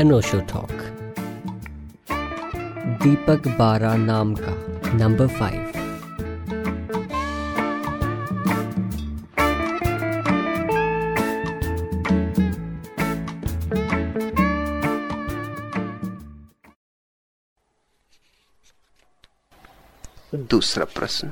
अनोशो talk दीपक बारा नाम का नंबर फाइव दूसरा प्रश्न।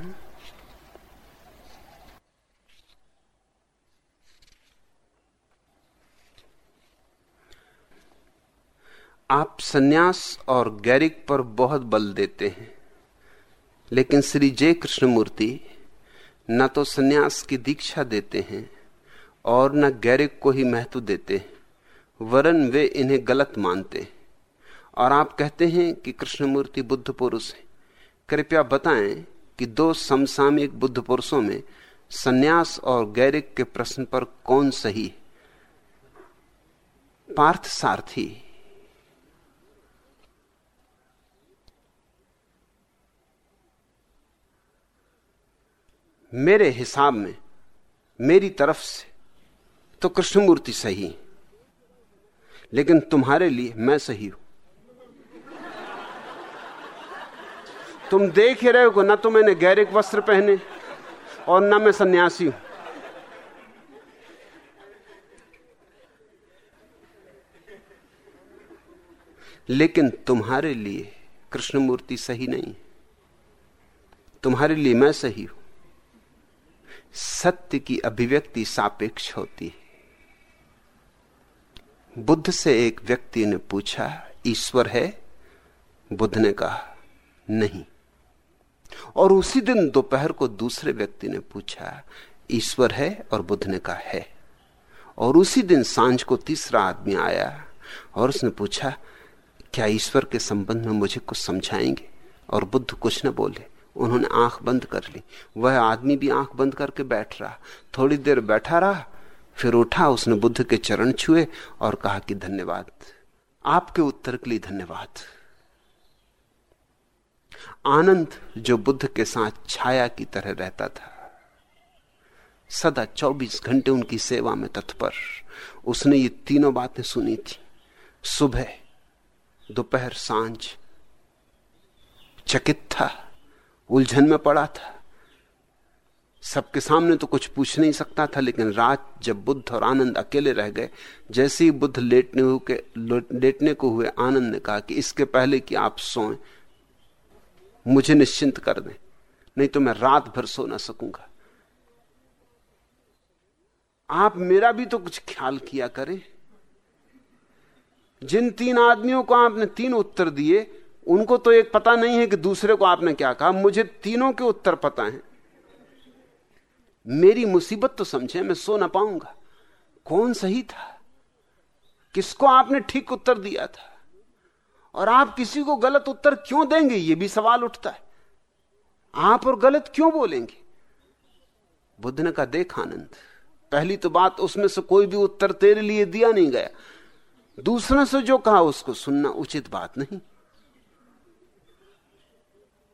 आप सन्यास और गैरिक पर बहुत बल देते हैं। लेकिन श्री जय कृष्णमूर्ति न तो सन्यास की दीक्षा देते हैं और न गैरिक को ही महत्व देते हैं, वरन वे इन्हें गलत मानते हैं। और आप कहते हैं कि कृष्णमूर्ति बुद्ध पुरुष हैं। कृपया बताएँ कि दो समसामयिक बुद्ध पुरुषों में सन्यास और गैरिक के प्रश्न पर कौन सही पार्थ सारथी। मेरे हिसाब में, मेरी तरफ़ से तो कृष्णमूर्ति सही लेकिन तुम्हारे लिए मैं सही हूँ। तुम देख ही रहे हो ना तो मैंने गैरिक वस्त्र पहने और ना मैं सन्यासी हूँ। लेकिन तुम्हारे लिए कृष्णमूर्ति सही नहीं तुम्हारे लिए मैं सही हूँ। सत्य की अभिव्यक्ति सापेक्ष होती है। बुद्ध से एक व्यक्ति ने पूछा, ईश्वर है? बुद्ध ने कहा, नहीं। और उसी दिन दोपहर को दूसरे व्यक्ति ने पूछा, ईश्वर है? और बुद्ध ने कहा, है। और उसी दिन साँझ को तीसरा आदमी आया और उसने पूछा, क्या ईश्वर के संबंध में मुझे कुछ समझाएँगे? और बुद्ध कुछ न बोले। उन्होंने आँख बंद कर ली। वह आदमी भी आँख बंद करके बैठ रहा। थोड़ी देर बैठा रहा, फिर उठा, उसने बुद्ध के चरण छुए और कहा कि धन्यवाद। आपके उत्तर के लिए धन्यवाद। आनंद जो बुद्ध के साथ छाया की तरह रहता था, सदा 24 घंटे उनकी सेवा में तत्पर। उसने ये तीनों बातें सुनी थी। सुबह, दोपहर, साँझ, चकित था। उलझन में पड़ा था। सबके सामने तो कुछ पूछ नहीं सकता था, लेकिन रात जब बुद्ध और आनंद अकेले रह गए, जैसे ही बुद्ध लेटने के लेटने को हुए, आनंद ने कहा कि इसके पहले कि आप सोएँ, मुझे निश्चिंत कर दें, नहीं तो मैं रात भर सो ना सकूँगा। आप मेरा भी तो कुछ ख्याल किया करें। जिन तीन आदमियों को आपने तीन उत्तर दिए उनको तो एक पता नहीं है कि दूसरे को आपने क्या कहा। मुझे तीनों के उत्तर पता है। मेरी मुसीबत तो समझे, मैं सो ना पाऊँगा। कौन सही था? किसको आपने ठीक उत्तर दिया था? और आप किसी को गलत उत्तर क्यों देंगे? यह भी सवाल उठता है। आप और गलत क्यों बोलेंगे? बुद्ध ने कहा, देख आनंद, पहली तो बात उसमें से कोई भी उत्तर तेरे लिए दिया नहीं गया। दूसरे से जो कहा उसको सुनना उचित बात नहीं।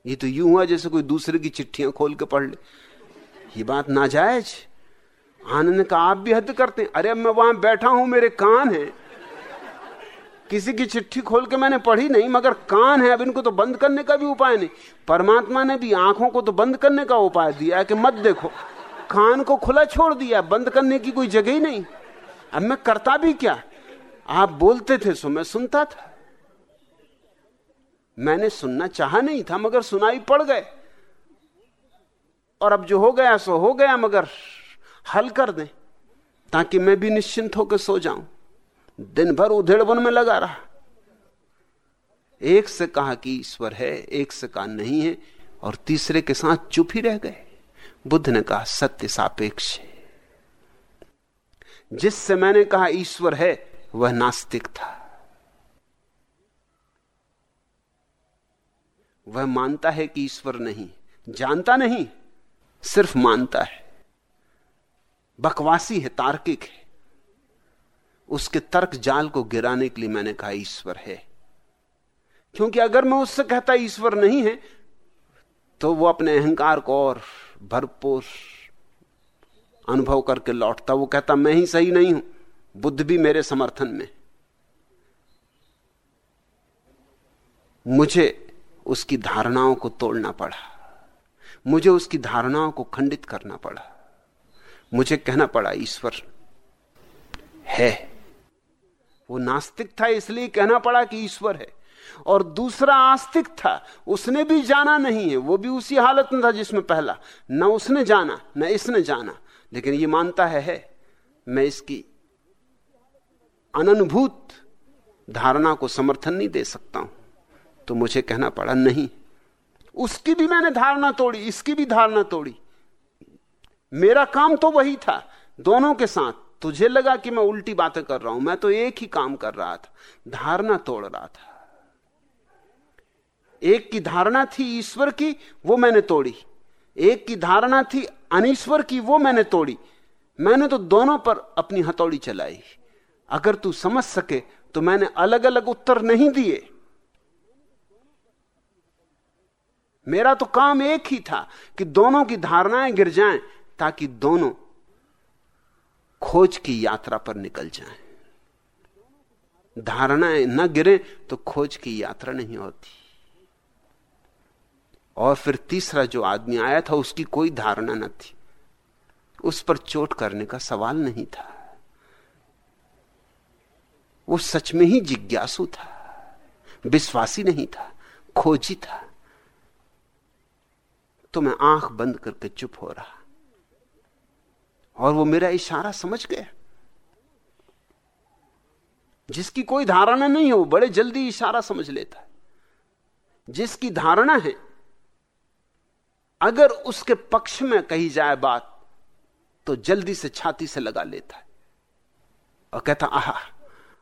ये तो यूँ हुआ जैसे कोई दूसरे की चिट्ठियाँ खोल के पढ़ ले। ये बात नाजायज। आनंद कहा, आप भी हद करते हैं। अरे मैं वहाँ बैठा हूँ, मेरे कान है। किसी की चिट्ठी खोल के मैंने पढ़ी नहीं, मगर कान है। अब इनको तो बंद करने का भी उपाय नहीं। परमात्मा ने भी आँखों को तो बंद करने का उपाय दिया कि मत देखो। कान को खुला छोड़ दिया बंद करने की कोई जगह ही नहीं। अब मैं करता भी क्या? आप बोलते थे, सो मैं सुनता था। मैंने सुनना चाहा नहीं था, मगर सुनाई पड़ गए। और अब जो हो गया, सो हो गया, मगर हल कर दें, ताकि मैं भी निश्चिंत होकर सो जाऊँ। दिन भर उधेड़बुन में लगा रहा। एक से कहा कि ईश्वर है, एक से कहा नहीं है, और तीसरे के साथ चुप ही रह गए। बुद्ध ने कहा, सत्य सापेक्ष जिससे मैंने कहा ईश्वर है, वह नास्तिक था। वह मानता है कि ईश्वर नहीं, जानता नहीं, सिर्फ़ मानता है। बकवासी है, तार्किक है। उसके तर्क जाल को गिराने के लिए मैंने कहा, ईश्वर है। क्योंकि अगर मैं उससे कहता, ईश्वर नहीं है तो वो अपने अहंकार को और भरपूर अनुभव करके लौटता। वो कहता, मैं ही सही नहीं हूँ, बुद्ध भी मेरे समर्थन में। मुझे उसकी धारणाओं को तोड़ना पड़ा। मुझे उसकी धारणाओं को खंडित करना पड़ा। मुझे कहना पड़ा ईश्वर है। वो नास्तिक था इसलिए कहना पड़ा कि ईश्वर है। और दूसरा आस्तिक था उसने भी जाना नहीं है। वो भी उसी हालत में था जिसमें पहला। न उसने जाना न इसने जाना। लेकिन ये मानता है, है मैं इसकी अनुभूत धारणा को समर्थन नहीं दे सकता हूँ। तो मुझे कहना पड़ा, नहीं, उसकी भी मैंने धारणा तोड़ी, इसकी भी धारणा तोड़ी। मेरा काम तो वही था, दोनों के साथ। तुझे लगा कि मैं उल्टी बातें कर रहा हूँ, मैं तो एक ही काम कर रहा था, धारणा तोड़ रहा था। एक की धारणा थी ईश्वर की, वो मैंने तोड़ी। एक की धारणा थी अनिश्वर की, वो मैंने तोड़ी। मैंने तो दोनों पर अपनी हथौड़ी चलाई। अगर तू समझ सके तो मैंने अलग अलग उत्तर नहीं दिए। मेरा तो काम एक ही था कि दोनों की धारणाएँ गिर जाएँ ताकि दोनों खोज की यात्रा पर निकल जाएँ। धारणाएँ न गिरे तो खोज की यात्रा नहीं होती। और फिर तीसरा जो आदमी आया था, उसकी कोई धारणा न थी। उस पर चोट करने का सवाल नहीं था। वो सच में ही जिज्ञासु था, विश्वासी नहीं था, खोजी था। तो मैं आँख बंद करके चुप हो रहा। और वो मेरा इशारा समझ गया। जिसकी कोई धारणा नहीं है बड़े जल्दी इशारा समझ लेता है। जिसकी धारणा है, अगर उसके पक्ष में कही जाए बात तो जल्दी से छाती से लगा लेता है। और कहता, आहा,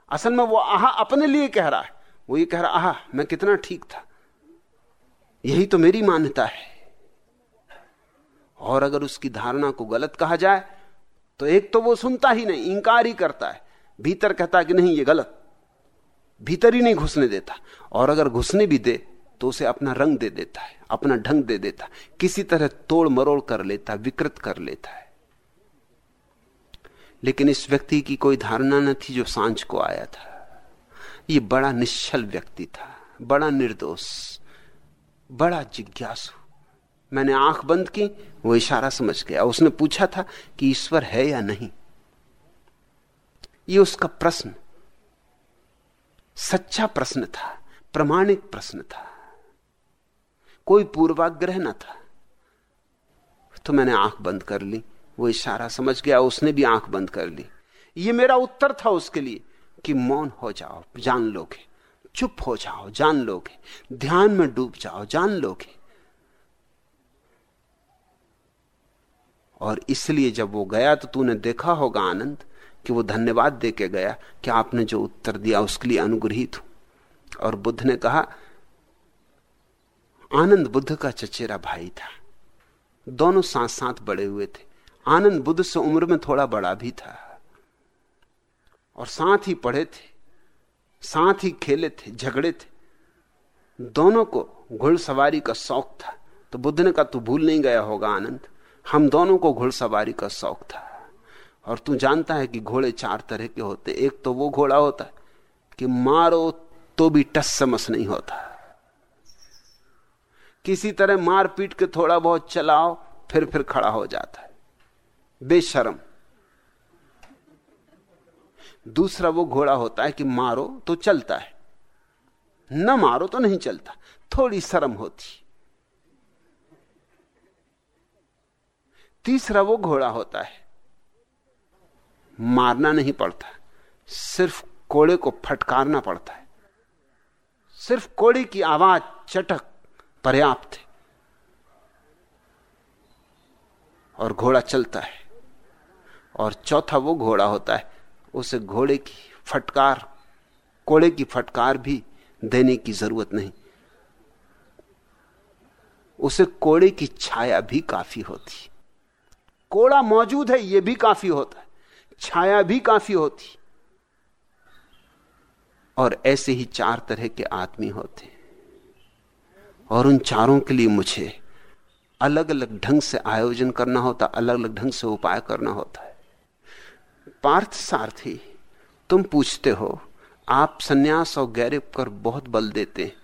असल में वो आहा अपने लिए कह रहा है। वो ये कह रहा, आहा, मैं कितना ठीक था। यही तो मेरी मान्यता है। और अगर उसकी धारणा को गलत कहा जाए तो एक तो वो सुनता ही नहीं, इंकार ही करता है। भीतर कहता कि नहीं, ये गलत। भीतर ही नहीं घुसने देता। और अगर घुसने भी दे तो उसे अपना रंग दे देता है, अपना ढंग दे देता किसी तरह तोड़ मरोड़ कर लेता विकृत कर लेता है। लेकिन इस व्यक्ति की कोई धारणा न थी जो साँझ को आया था। ये बड़ा निश्चल व्यक्ति था, बड़ा निर्दोष, बड़ा जिज्ञासु। मैंने आँख बंद की, वो इशारा समझ गया। उसने पूछा था कि ईश्वर है या नहीं। ये उसका प्रश्न, सच्चा प्रश्न था प्रमाणिक प्रश्न था। कोई पूर्वाग्रह न था। तो मैंने आँख बंद कर ली, वो इशारा समझ गया, उसने भी आँख बंद कर ली। ये मेरा उत्तर था उसके लिए कि मौन हो जाओ, जान लोगे, चुप हो जाओ, जान लोगे, ध्यान में डूब जाओ, जान लोगे। और इसलिए जब वो गया तो तूने देखा होगा आनंद कि वो धन्यवाद दे के गया कि आपने जो उत्तर दिया उसके लिए अनुग्रहित हूँ। और बुद्ध ने कहा, आनंद बुद्ध का चचेरा भाई था। दोनों साथ साथ बड़े हुए थे। आनंद बुद्ध से उम्र में थोड़ा बड़ा भी था। और साथ ही पढ़े थे, साथ ही खेले थे, झगड़े थे। दोनों को घुड़सवारी का शौक था। तो बुद्ध ने कहा, तू भूल नहीं गया होगा आनंद। हम दोनों को घुड़सवारी का शौक था। और तू जानता है कि घोड़े चार तरह के होते एक तो वो घोड़ा होता है कि मारो तो भी टस समस नहीं होता। किसी तरह मार पीट के थोड़ा बहुत चलाओ, फिर फिर खड़ा हो जाता है। बेशरम। दूसरा वो घोड़ा होता है कि मारो तो चलता है। न मारो तो नहीं चलता। थोड़ी शर्म होती। तीसरा वो घोड़ा होता है। मारना नहीं पड़ता। सिर्फ़ कोड़े को फटकारना पड़ता है। सिर्फ़ कोड़े की आवाज़ चटक, पर्याप्त है। और घोड़ा चलता है। और चौथा वो घोड़ा होता है, उसे घोड़े की फटकार, कोड़े की फटकार भी देने की ज़रूरत नहीं। उसे कोड़े की छाया भी काफ़ी होती कोड़ा मौजूद है यह भी काफ़ी होता है। छाया भी काफ़ी होती। और ऐसे ही चार तरह के आदमी होते हैं। और उन चारों के लिए मुझे अलग अलग ढंग से आयोजन करना होता अलग अलग ढंग से उपाय करना होता है। पार्थ सारथी, तुम पूछते हो, आप सन्यास और गैरिब कर बहुत बल देते हैं।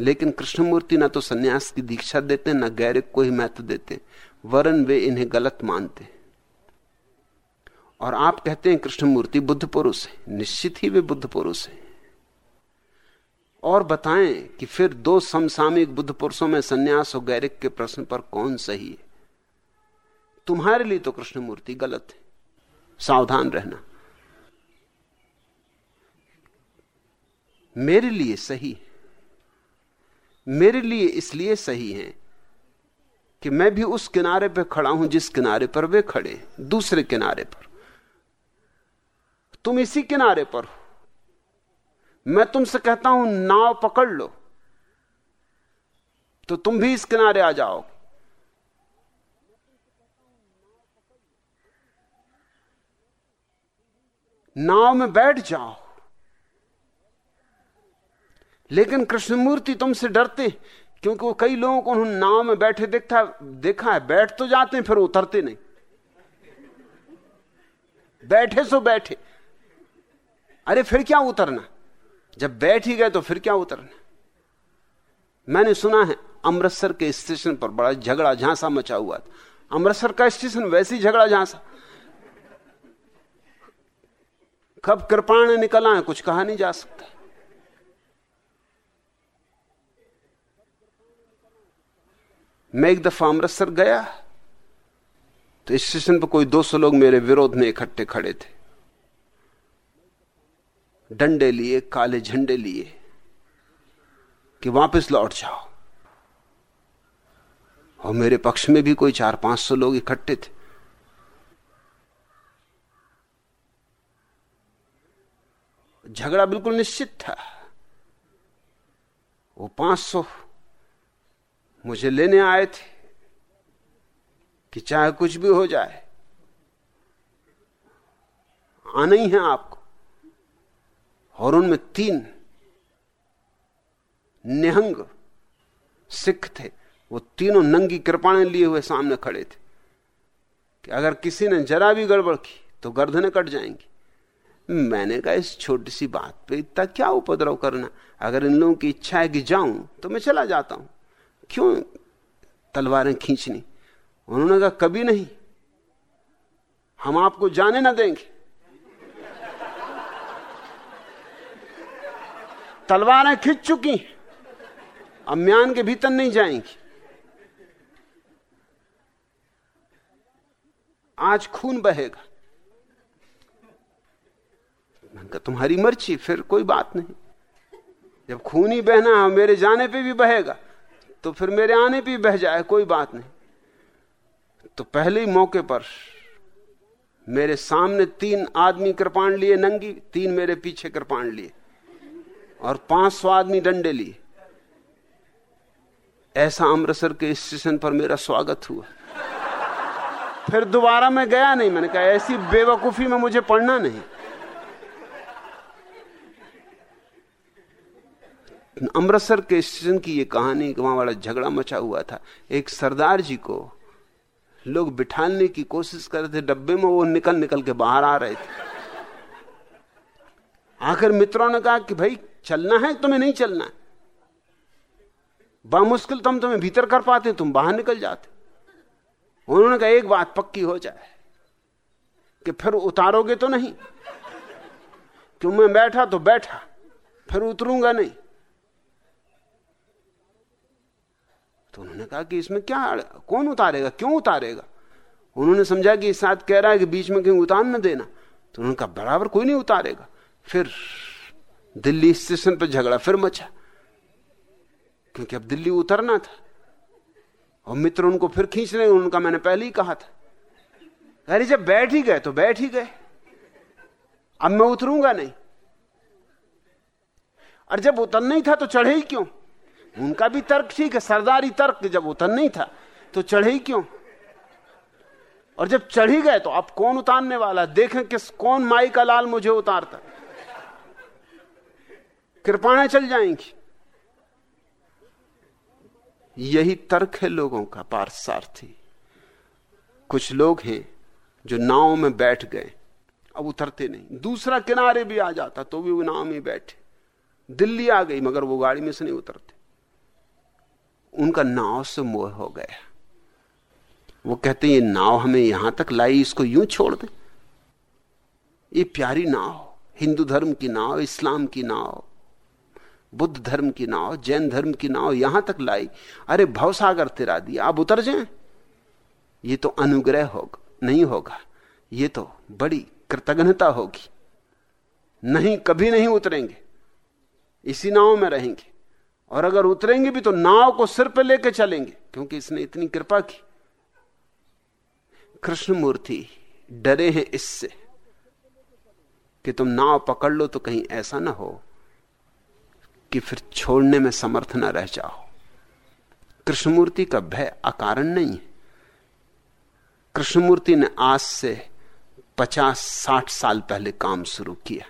लेकिन कृष्णमूर्ति ना तो सन्यास की दीक्षा देते, ना गैरिक को ही महत्व देते। वरन वे इन्हें गलत मानते और आप कहते हैं कृष्णमूर्ति बुद्ध पुरुष है। निश्चित ही वे बुद्ध पुरुष हैं। और बताएँ कि फिर दो समसामयिक बुद्ध पुरुषों में सन्यास और गैरिक के प्रश्न पर कौन सही है? तुम्हारे लिए तो कृष्णमूर्ति गलत है। सावधान रहना। मेरे लिए सही है। मेरे लिए इसलिए सही है कि मैं भी उस किनारे पर खड़ा हूँ जिस किनारे पर वे खड़े दूसरे किनारे पर। तुम इसी किनारे पर हो। मैं तुमसे कहता हूँ, नाव पकड़ लो। तो तुम भी इस किनारे आ जाओ। नाव में बैठ जाओ। लेकिन कृष्णमूर्ति तुमसे डरते क्योंकि वो कई लोगों को उन्होंने नाव में बैठे देखता, देखा है, बैठ तो जाते हैं, फिर उतरते नहीं। बैठे सो बैठे। अरे फिर क्या उतरना? जब बैठ ही गए तो फिर क्या उतरना? मैंने सुना है, अमृतसर के स्टेशन पर बड़ा झगड़ा झांसा मचा हुआ था। अमृतसर का स्टेशन वैसे ही झगड़ा झांसा। कब कृपाण निकला है, कुछ कहा नहीं जा सकता। मैं एक दफ़ा अमृतसर गया। तो स्टेशन पर कोई 200 लोग मेरे विरोध में इकट्ठे खड़े थे। डंडे लिए, काले झंडे लिए कि वापस लौट जाओ। और मेरे पक्ष में भी कोई चार पाँच सौ लोग इकट्ठे थे। झगड़ा बिल्कुल निश्चित था। वो पाँच सौ मुझे लेने आए थे कि चाहे कुछ भी हो जाए, आना ही है आपको। और उनमें तीन निहंग सिख थे। वो तीनों नंगी कृपाणें लिए हुए सामने खड़े थे कि अगर किसी ने जरा भी गड़बड़ की तो गर्दनें कट जाएँगी। मैंने कहा, इस छोटी सी बात पे इतना क्या उपद्रव करना? अगर इन लोगों की इच्छा है कि जाऊँ तो मैं चला जाता हूँ। क्यों तलवारें खींचनी? उन्होंने कहा, कभी नहीं। हम आपको जाने ना देंगे। तलवारें खींच चुकी अब म्यान के भीतर नहीं जाएँगी। आज खून बहेगा। मैंने तुम्हारी मर्ज़ी, फिर कोई बात नहीं। जब खून ही बहना है, मेरे जाने पे भी बहेगा। तो फिर मेरे आने भी बह जाए, कोई बात नहीं। तो पहले ही मौके पर मेरे सामने तीन आदमी कृपाण लिए नंगी, तीन मेरे पीछे कृपाण लिए और पाँच सौ आदमी डंडे लिए। ऐसा अमृतसर के स्टेशन पर मेरा स्वागत हुआ। फिर दोबारा मैं गया नहीं, मैंने कहा, ऐसी बेवकूफ़ी में मुझे पढ़ना नहीं। अमृतसर के स्टेशन की यह कहानी, वहाँ वाला झगड़ा मचा हुआ था। एक सरदार जी को लोग बिठाने की कोशिश कर रहे थे, डब्बे में वो निकल निकल के बाहर आ रहे थे। आखिर मित्रों ने कहा कि भाई, चलना है, तुम्हें नहीं चलना है। बामुश्किल तो हम तुम्हें भीतर कर पाते, तुम बाहर निकल जाते। उन्होंने कहा, एक बात पक्की हो जाए कि फिर उतारोगे तो नहीं। क्यों, मैं बैठा तो बैठा, फिर उतरूँगा नहीं। तो उन्होंने कहा कि इसमें क्या कौन उतारेगा, क्यों उतारेगा? उन्होंने समझा कि साथ कह रहा है कि बीच में कहीं उतार न देना। तो उन्होंने कहा, बराबर कोई नहीं उतारेगा। फिर दिल्ली स्टेशन पर झगड़ा फिर मचा। क्योंकि अब दिल्ली उतरना था। और मित्र उनको फिर खींच रहे उनका मैंने पहले ही कहा था। अरे जब बैठ ही गए तो बैठ ही गए। अब मैं उतरूँगा नहीं। और जब उतरना ही था तो चढ़े ही क्यों? उनका भी तर्क ठीक है, सरदारी तर्क जब उतर नहीं था तो चढ़े ही क्यों? और जब चढ़ गए तो अब कौन उतारने वाला देखें किस, कौन माई का लाल मुझे उतारता कृपाणें चल जाएँगी। यही तर्क है लोगों का, पारसार्थी। कुछ लोग हैं जो नाव में बैठ गए, अब उतरते नहीं। दूसरा किनारे भी आ जाता तो भी वो नाव में बैठे। दिल्ली आ गई, मगर वो गाड़ी में से नहीं उतरते। उनका नाव से मोह हो गया। वो कहते ये नाव हमें यहाँ तक लाई, इसको यूँ छोड़ दे? ये प्यारी नाव, हिंदू धर्म की नाव, इस्लाम की नाव, बुद्ध धर्म की नाव, जैन धर्म की नाव यहाँ तक लाई। अरे, भवसागर तिरा दिया, आप उतर जाएँ। ये तो अनुग्रह होगा, नहीं होगा। ये तो बड़ी कृतज्ञता होगी। नहीं, कभी नहीं उतरेंगे। इसी नाव में रहेंगे। और अगर उतरेंगे भी तो नाव को सिर पे लेके चलेंगे, क्योंकि इसने इतनी कृपा की। कृष्णमूर्ति, डरे हैं इससे कि तुम नाव पकड़ लो तो कहीं ऐसा ना हो कि फिर छोड़ने में समर्थ न रह जाओ। कृष्णमूर्ति का भय अकारण नहीं है। कृष्णमूर्ति ने आज से पचास साठ साल पहले काम शुरू किया।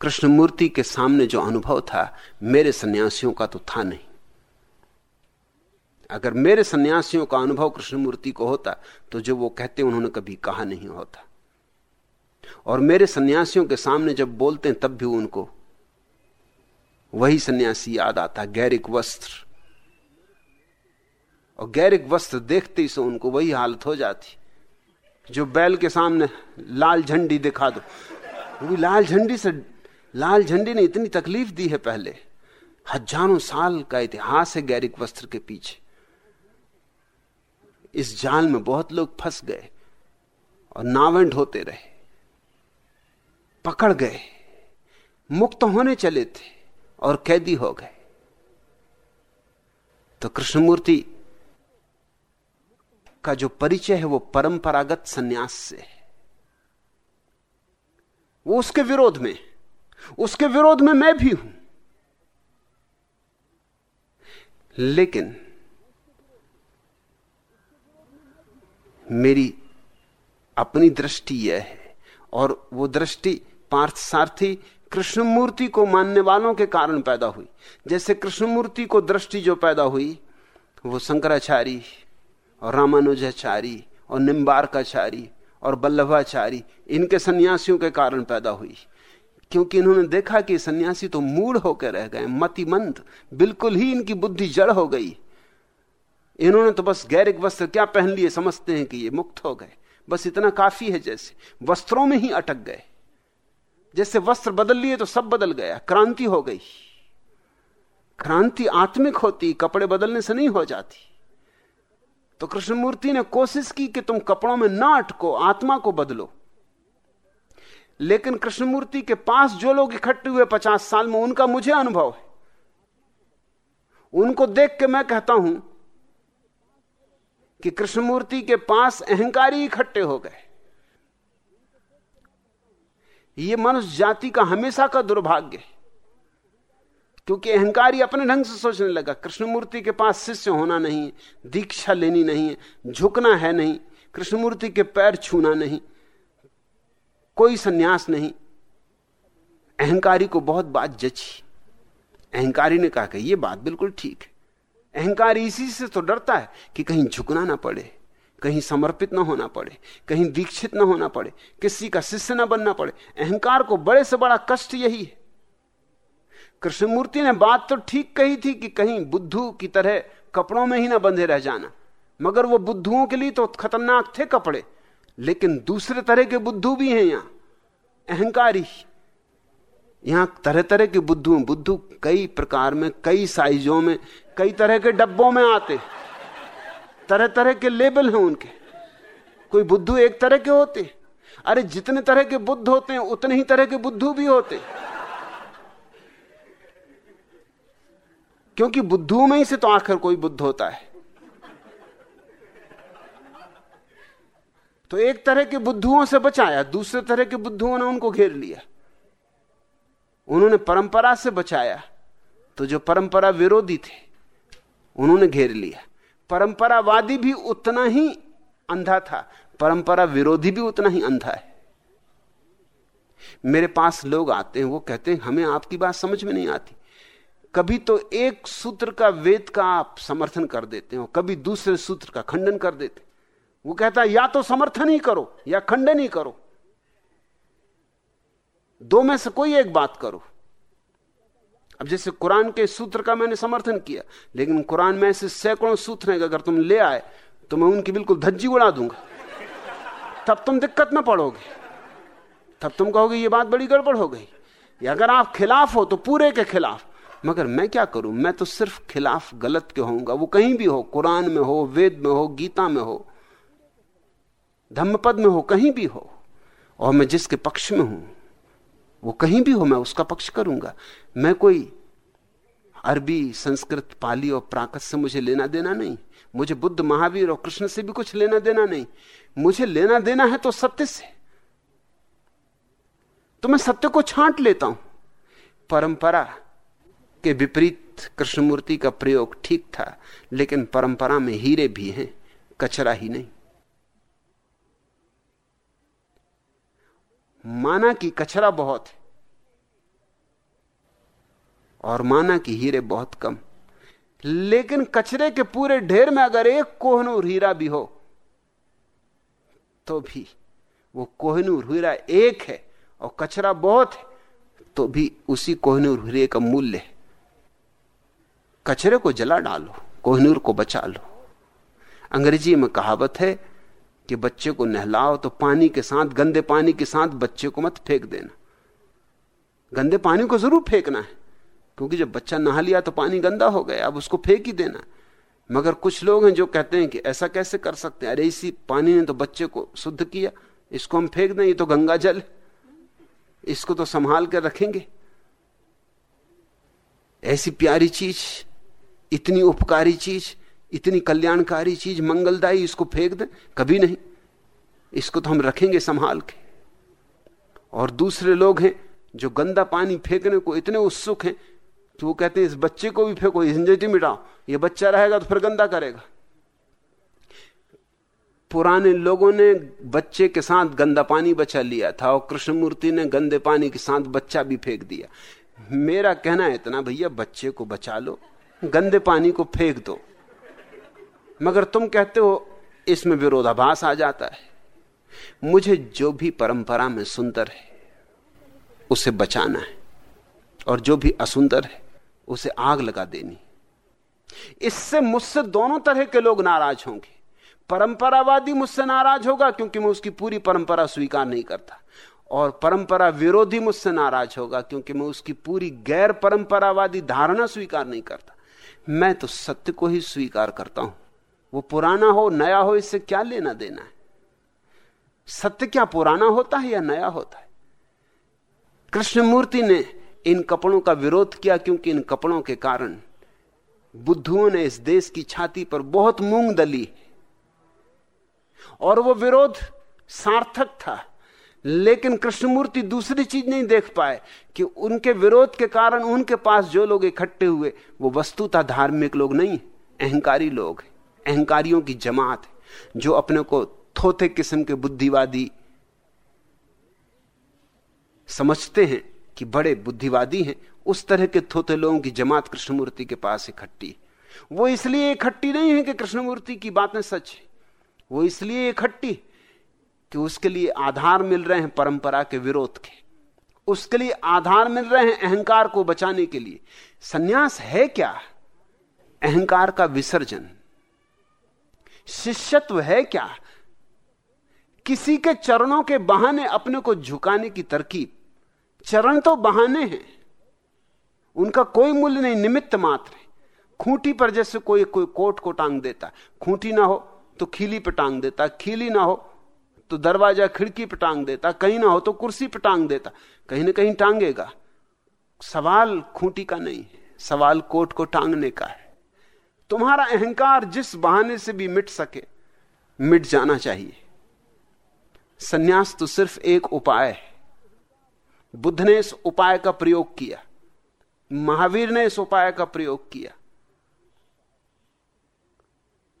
कृष्णमूर्ति के सामने जो अनुभव था, मेरे सन्यासियों का तो था नहीं। अगर मेरे सन्यासियों का अनुभव कृष्णमूर्ति को होता तो जो वो कहते, उन्होंने कभी कहा नहीं होता। और मेरे सन्यासियों के सामने जब बोलते हैं तब भी उनको वही सन्यासी याद आता, गैरिक वस्त्र। और गैरिक वस्त्र देखते ही से उनको वही हालत हो जाती। जो बैल के सामने लाल झंडी दिखा दो। वो लाल झंडी से लाल झंडी ने इतनी तकलीफ़ दी है पहले। हज़ारों साल का इतिहास है गैरिक वस्त्र के पीछे। इस जाल में बहुत लोग फंस गए और नावेंट होते रहे। पकड़ गए, मुक्त होने चले थे और कैदी हो गए। तो कृष्णमूर्ति का जो परिचय है वो परंपरागत सन्यास से है। वो उसके विरोध में उसके विरोध में मैं भी हूँ। लेकिन मेरी अपनी दृष्टि यह है, और वो दृष्टि पार्थ पार्थसारथी कृष्णमूर्ति को मानने वालों के कारण पैदा हुई। जैसे कृष्णमूर्ति को दृष्टि जो पैदा हुई, वो शंकराचारी और रामानुजाचारी और निम्बारकाचारी और बल्लभाचारी, इनके सन्यासियों के कारण पैदा हुई। क्योंकि इन्होंने देखा कि सन्यासी तो मूड होकर रह गए, मतिमंद, बिल्कुल ही इनकी बुद्धि जड़ हो गई। इन्होंने तो बस गैरिक वस्त्र क्या पहन लिए, समझते हैं कि ये मुक्त हो गए। बस इतना काफ़ी है जैसे, वस्त्रों में ही अटक गए। जैसे वस्त्र बदल लिए तो सब बदल गया, क्रांति हो गई। क्रांति आत्मिक होती, कपड़े बदलने से नहीं हो जाती। तो कृष्णमूर्ति ने कोशिश की कि तुम कपड़ों में ना अटको, आत्मा को बदलो। लेकिन कृष्णमूर्ति के पास जो लोग इकट्ठे हुए पचास साल में, उनका मुझे अनुभव है। उनको देख के मैं कहता हूँ कि कृष्णमूर्ति के पास अहंकारी इकट्ठे हो गए। ये मनुष्य जाति का हमेशा का दुर्भाग्य है, क्योंकि अहंकारी अपने ढंग से सोचने लगा, कृष्णमूर्ति के पास शिष्य होना नहीं है दीक्षा लेनी नहीं है झुकना है नहीं, कृष्णमूर्ति के पैर छूना नहीं। कोई सन्यास नहीं। अहंकारी को बहुत बात जची। अहंकारी ने कहा कि यह बात बिल्कुल ठीक है। अहंकारी इसी से तो डरता है कि कहीं झुकना ना पड़े, कहीं समर्पित ना होना पड़े, कहीं दीक्षित ना होना पड़े, किसी का शिष्य ना बनना पड़े। अहंकार को बड़े से बड़ा कष्ट यही है। कृष्णमूर्ति ने बात तो ठीक कही थी कि कहीं बुद्धू की तरह कपड़ों में ही ना बंधे रह जाना, मगर वो बुद्धुओं के लिए तो खतरनाक थे कपड़े। लेकिन दूसरे तरह के बुद्धू भी हैं यहाँ। अहंकारी। यहाँ तरह तरह के बुद्धू बुद्धू कई प्रकार में, कई साइजों में, कई तरह के डब्बों में आते तरह तरह के लेबल हैं उनके। कोई बुद्धू एक तरह के होते अरे जितने तरह के बुद्ध होते हैं, उतने ही तरह के बुद्धू भी होते क्योंकि बुद्धू में ही से तो आखिर कोई बुद्ध होता है। तो एक तरह के बुद्धुओं से बचाया, दूसरे तरह के बुद्धुओं ने उनको घेर लिया। उन्होंने परंपरा से बचाया। तो जो परंपरा विरोधी थे, उन्होंने घेर लिया। परंपरावादी भी उतना ही अंधा था, परंपरा विरोधी भी उतना ही अंधा है। मेरे पास लोग आते हैं, वो कहते हैं, हमें आपकी बात समझ में नहीं आती। कभी तो एक सूत्र का वेद का आप समर्थन कर देते हो, कभी दूसरे सूत्र का खंडन कर देते वो कहता है, या तो समर्थन ही करो, या खंडन ही करो। दो में से कोई एक बात करो। अब जैसे कुरान के सूत्र का मैंने समर्थन किया, लेकिन कुरान में ऐसे सैकड़ों सूत्र हैं अगर तुम ले आए तो मैं उनकी बिल्कुल धज्जी उड़ा दूँगा। तब तुम दिक्कत में पड़ोगे। तब तुम कहोगे, ये बात बड़ी गड़बड़ हो गई। या अगर आप खिलाफ हो तो पूरे के खिलाफ। मगर मैं क्या करूँ? मैं तो सिर्फ़ खिलाफ गलत के होऊँगा। वो कहीं भी हो, कुरान में हो, वेद में हो, गीता में हो धम्मपद में हो, कहीं भी हो, और मैं जिसके पक्ष में हूँ, वो कहीं भी हो, मैं उसका पक्ष करूँगा। मैं कोई अरबी, संस्कृत, पाली और प्राकृत से मुझे लेना देना नहीं। मुझे बुद्ध, महावीर और कृष्ण से भी कुछ लेना देना नहीं। मुझे लेना देना है तो सत्य से। तो मैं सत्य को छांट लेता हूँ। परंपरा के विपरीत कृष्णमूर्ति का प्रयोग ठीक था, लेकिन परंपरा में हीरे भी हैं, कचरा ही नहीं। माना कि कचरा बहुत है और माना कि हीरे बहुत कम। लेकिन कचरे के पूरे ढेर में अगर एक कोहनूर हीरा भी हो तो भी वो कोहनूर हीरा एक है और कचरा बहुत है तो भी उसी कोहनूर हीरे का मूल्य है। कचरे को जला डालो, कोहनूर को बचा लो। अंग्रेज़ी में कहावत है कि बच्चे को नहलाओ तो पानी के साथ, गंदे पानी के साथ बच्चे को मत फेंक देना। गंदे पानी को ज़रूर फेंकना है, क्योंकि जब बच्चा नहा लिया तो पानी गंदा हो गया, अब उसको फेंक ही देना। मगर कुछ लोग हैं जो कहते हैं कि ऐसा कैसे कर सकते हैं? अरे, इसी पानी ने तो बच्चे को शुद्ध किया, इसको हम फेंक दें, ये तो गंगा जल इसको तो संभाल कर रखेंगे। ऐसी प्यारी चीज़, इतनी उपकारी चीज़ इतनी कल्याणकारी चीज़ मंगलदायी, इसको फेंक दें। कभी नहीं। इसको तो हम रखेंगे संभाल के। और दूसरे लोग हैं जो गंदा पानी फेंकने को इतने उत्सुक हैं तो वो कहते हैं, इस बच्चे को भी फेंको झंझटी मिटाओ। ये बच्चा रहेगा तो फिर गंदा करेगा। पुराने लोगों ने बच्चे के साथ गंदा पानी बचा लिया था और कृष्णमूर्ति ने गंदे पानी के साथ बच्चा भी फेंक दिया। मेरा कहना है इतना, भैया, बच्चे को बचा लो, गंदे पानी को फेंक दो। मगर तुम कहते हो, इसमें विरोधाभास आ जाता है। मुझे जो भी परंपरा में सुंदर है, उसे बचाना है। और जो भी असुंदर है, उसे आग लगा देनी इससे मुझसे दोनों तरह के लोग नाराज़ होंगे। परंपरावादी मुझसे नाराज़ होगा, क्योंकि मैं उसकी पूरी परंपरा स्वीकार नहीं करता। और परंपरा विरोधी मुझसे नाराज़ होगा, क्योंकि मैं उसकी पूरी गैर परंपरावादी धारणा स्वीकार नहीं करता। मैं तो सत्य को ही स्वीकार करता हूँ। वो पुराना हो, नया हो, इससे क्या लेना देना है? सत्य क्या पुराना होता है या नया होता है? कृष्णमूर्ति ने इन कपड़ों का विरोध किया क्योंकि इन कपड़ों के कारण बुद्धुओं ने इस देश की छाती पर बहुत मूंग दली। और वो विरोध सार्थक था। लेकिन कृष्णमूर्ति दूसरी चीज़ नहीं देख पाए कि उनके विरोध के कारण उनके पास जो लोग इकट्ठे हुए, वो वस्तुतः धार्मिक लोग नहीं, अहंकारी लोग हैं। अहंकारियों की जमात है, जो अपने को थोथे किस्म के बुद्धिवादी समझते हैं कि बड़े बुद्धिवादी हैं, उस तरह के थोथे लोगों की जमात कृष्णमूर्ति के पास इकट्ठी वो इसलिए इकट्ठी नहीं है कि कृष्णमूर्ति की बातें सच है। वो इसलिए इकट्ठी कि उसके लिए आधार मिल रहे हैं परंपरा के विरोध के। उसके लिए आधार मिल रहे हैं अहंकार को बचाने के लिए। सन्यास है क्या? अहंकार का विसर्जन। शिष्यत्व है क्या? किसी के चरणों के बहाने अपने को झुकाने की तरकीब। चरण तो बहाने हैं। उनका कोई मूल्य नहीं, निमित्त मात्र खूंटी पर जैसे कोई कोई कोट को टांग देता खूंटी ना हो तो खीली पर टांग देता खीली ना हो तो दरवाज़ा, खिड़की पर टांग देता कहीं ना हो तो कुर्सी पर टांग देता कहीं ना कहीं टांगेगा। सवाल खूंटी का नहीं है। सवाल कोट को टांगने का है। तुम्हारा अहंकार जिस बहाने से भी मिट सके, मिट जाना चाहिए। सन्यास तो सिर्फ़ एक उपाय है। बुद्ध ने इस उपाय का प्रयोग किया, महावीर ने इस उपाय का प्रयोग किया,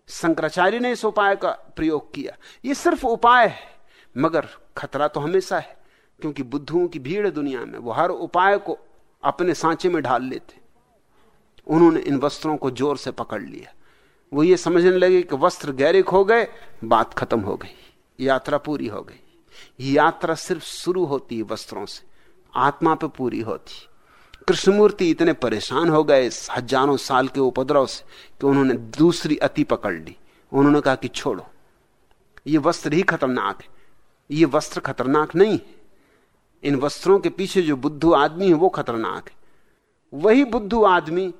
शंकराचार्य ने इस उपाय का प्रयोग किया। यह सिर्फ़ उपाय है, मगर खतरा तो हमेशा है, क्योंकि बुद्धुओं की भीड़ है दुनिया में, वो हर उपाय को अपने सांचे में ढाल लेते उन्होंने इन वस्त्रों को ज़ोर से पकड़ लिया। वो ये समझने लगे कि वस्त्र गैरिक हो गए, बात खत्म हो गई, यात्रा पूरी हो गई। यात्रा सिर्फ़ शुरू होती वस्त्रों से, आत्मा पे पूरी होती कृष्णमूर्ति इतने परेशान हो गए हज़ारों साल के उपद्रव से कि उन्होंने दूसरी अति पकड़ ली। उन्होंने कहा कि छोड़ो, ये वस्त्र ही खतरनाक है, ये वस्त्र खतरनाक नहीं है। इन वस्त्रों के पीछे जो बुद्धू आदमी है, वो खतरनाक है। वही बुद्धू आदमी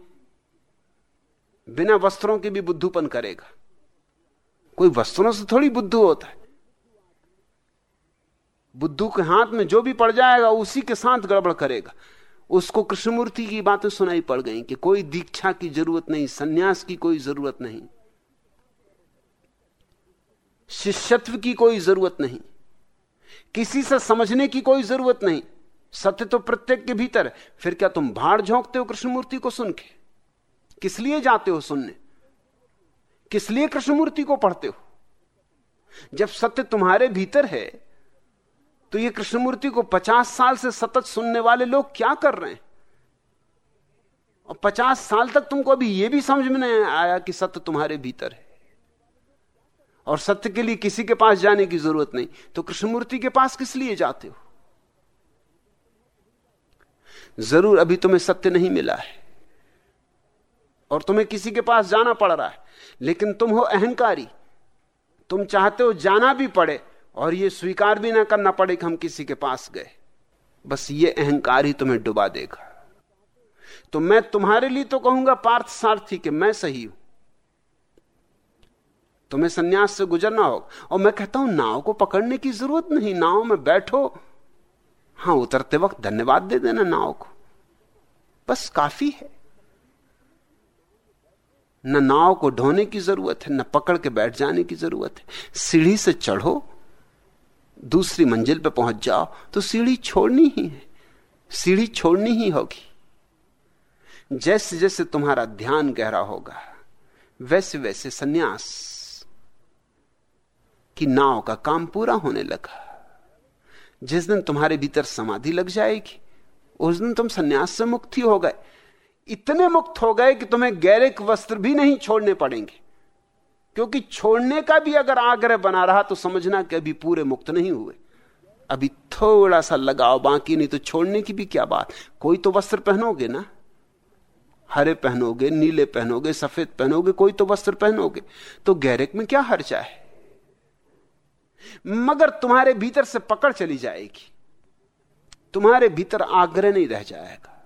बिना वस्त्रों के भी बुद्धूपन करेगा। कोई वस्त्रों से थोड़ी बुद्धू होता है। बुद्धू के हाथ में जो भी पड़ जाएगा, उसी के साथ गड़बड़ करेगा। उसको कृष्णमूर्ति की बातें सुनाई पड़ गई कि कोई दीक्षा की ज़रूरत नहीं, सन्यास की कोई ज़रूरत नहीं, शिष्यत्व की कोई ज़रूरत नहीं, किसी से समझने की कोई ज़रूरत नहीं। सत्य तो प्रत्येक के भीतर है। फिर क्या तुम भाड़ झोंकते हो कृष्णमूर्ति को सुन के? किस लिए जाते हो सुनने? किस लिए कृष्णमूर्ति को पढ़ते हो? जब सत्य तुम्हारे भीतर है तो ये कृष्णमूर्ति को पचास साल से सतत सुनने वाले लोग क्या कर रहे हैं? और पचास साल तक तुमको अभी यह भी समझ में नहीं आया कि सत्य तुम्हारे भीतर है। और सत्य के लिए किसी के पास जाने की ज़रूरत नहीं। तो कृष्णमूर्ति के पास किस लिए जाते हो? ज़रूर अभी तुम्हें सत्य नहीं मिला है। और तुम्हें किसी के पास जाना पड़ रहा है। लेकिन तुम हो अहंकारी। तुम चाहते हो जाना भी पड़े और यह स्वीकार भी ना करना पड़े कि हम किसी के पास गए। बस ये अहंकार ही तुम्हें डुबा देगा। तो मैं तुम्हारे लिए तो कहूँगा पार्थ सारथी कि मैं सही हूँ। तुम्हें सन्यास से गुजरना होगा और मैं कहता हूँ, नाव को पकड़ने की ज़रूरत नहीं, नाव में बैठो। हाँ, उतरते वक्त धन्यवाद दे देना नाव को। बस काफ़ी है। न नाव को ढोने की ज़रूरत है, न पकड़ के बैठ जाने की ज़रूरत है। सीढ़ी से चढ़ो, दूसरी मंजिल पर पहुँच जाओ तो सीढ़ी छोड़नी ही है। सीढ़ी छोड़नी ही होगी। जैसे जैसे तुम्हारा ध्यान गहरा होगा, वैसे वैसे सन्यास की नाव का काम पूरा होने लगा। जिस दिन तुम्हारे भीतर समाधि लग जाएगी, उस दिन तुम सन्यास से मुक्ति हो गए। इतने मुक्त हो गए कि तुम्हें गैरिक वस्त्र भी नहीं छोड़ने पड़ेंगे। क्योंकि छोड़ने का भी अगर आग्रह बना रहा तो समझना कि अभी पूरे मुक्त नहीं हुए। अभी थोड़ा सा लगाव बाकी, नहीं तो छोड़ने की भी क्या बात? कोई तो वस्त्र पहनोगे ना? हरे पहनोगे, नीले पहनोगे, सफ़ेद पहनोगे, कोई तो वस्त्र पहनोगे। तो गैरिक में क्या हर्चा है? मगर तुम्हारे भीतर से पकड़ चली जाएगी। तुम्हारे भीतर आग्रह नहीं रह जाएगा।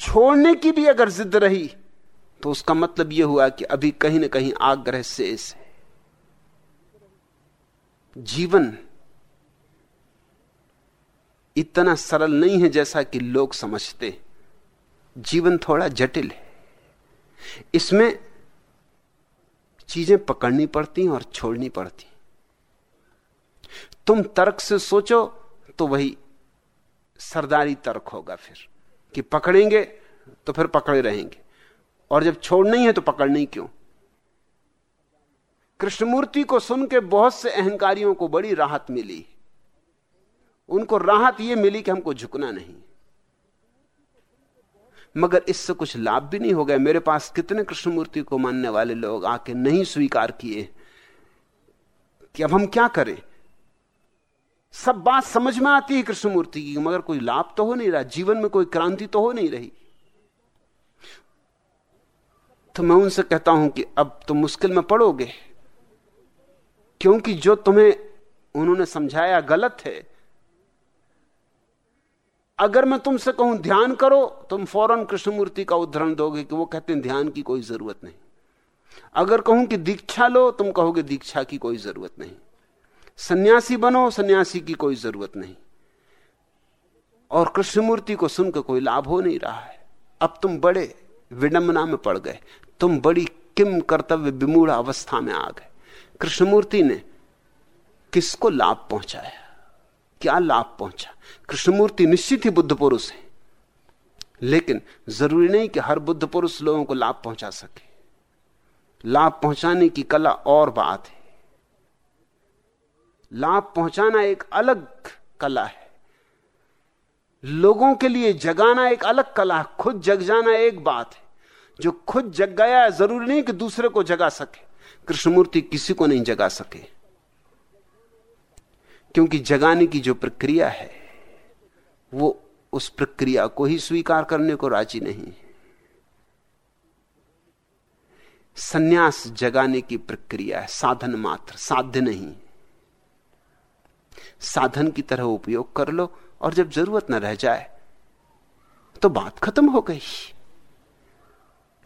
छोड़ने की भी अगर जिद रही तो उसका मतलब यह हुआ कि अभी कहीं ना कहीं आग्रह शेष है जीवन इतना सरल नहीं है जैसा कि लोग समझते। जीवन थोड़ा जटिल है। इसमें चीज़ें पकड़नी पड़ती और छोड़नी पड़ती। तुम तर्क से सोचो तो वही सरदारी तर्क होगा फिर। कि पकड़ेंगे तो फिर पकड़े रहेंगे। और जब छोड़ना ही है तो पकड़ना ही क्यों? कृष्णमूर्ति को सुन के बहुत से अहंकारियों को बड़ी राहत मिली। उनको राहत यह मिली कि हमको झुकना नहीं। मगर इससे कुछ लाभ भी नहीं हो गया। मेरे पास कितने कृष्णमूर्ति को मानने वाले लोग आके नहीं स्वीकार किए कि अब हम क्या करें? सब बात समझ में आती है कृष्णमूर्ति की, मगर कोई लाभ तो हो नहीं रहा, जीवन में कोई क्रांति तो हो नहीं रही। तो मैं उनसे कहता हूँ कि अब तुम मुश्किल में पड़ोगे, क्योंकि जो तुम्हें उन्होंने समझाया गलत है। अगर मैं तुमसे कहूँ ध्यान करो, तुम फ़ौरन कृष्णमूर्ति का उदाहरण दोगे कि वो कहते हैं ध्यान की कोई ज़रूरत नहीं। अगर कहूँ कि दीक्षा लो, तुम कहोगे दीक्षा की कोई ज़रूरत नहीं। सन्यासी बनो, सन्यासी की कोई ज़रूरत नहीं। और कृष्णमूर्ति को सुनकर कोई लाभ हो नहीं रहा है। अब तुम बड़े विडंबना में पड़ गए। तुम बड़ी किम कर्तव्य विमूढ़ अवस्था में आ गए। कृष्णमूर्ति ने किसको लाभ पहुँचाया? क्या लाभ पहुँचा? कृष्णमूर्ति निश्चित ही बुद्ध पुरुष है। लेकिन ज़रूरी नहीं कि हर बुद्ध पुरुष लोगों को लाभ पहुँचा सके। लाभ पहुँचाने की कला और बात है। लाभ पहुंचाना एक अलग कला है। लोगों के लिए जगाना एक अलग कला है। खुद जग जाना एक बात है। जो खुद जग गया है, ज़रूरी नहीं कि दूसरे को जगा सके। कृष्णमूर्ति किसी को नहीं जगा सके। क्योंकि जगाने की जो प्रक्रिया है, वो उस प्रक्रिया को ही स्वीकार करने को राज़ी नहीं सन्यास जगाने की प्रक्रिया है, साधन मात्र, साध्य नहीं साधन की तरह उपयोग कर लो और जब ज़रूरत न रह जाए तो बात खत्म हो गई।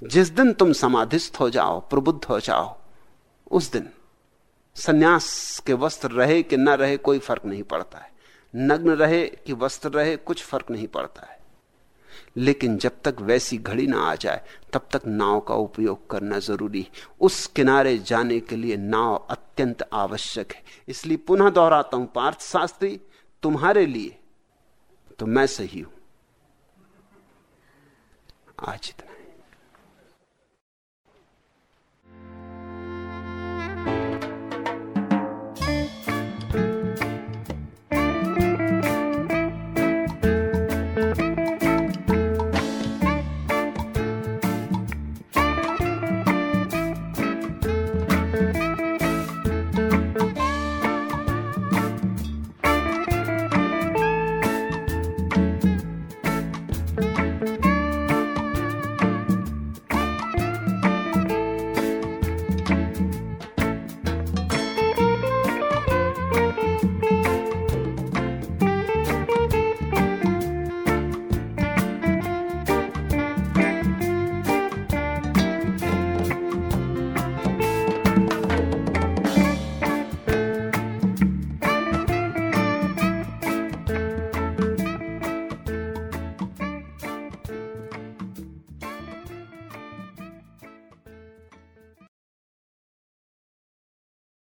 जिस दिन तुम समाधिस्थ हो जाओ, प्रबुद्ध हो जाओ, उस दिन सन्यास के वस्त्र रहे कि न रहे कोई फ़र्क नहीं पड़ता है। नग्न रहे कि वस्त्र रहे, कुछ फ़र्क नहीं पड़ता है। लेकिन जब तक वैसी घड़ी ना आ जाए, तब तक नाव का उपयोग करना ज़रूरी उस किनारे जाने के लिए नाव अत्यंत आवश्यक है। इसलिए पुनः दोहराता हूँ, पार्थ शास्त्री, तुम्हारे लिए तो मैं सही हूँ। आज इतना।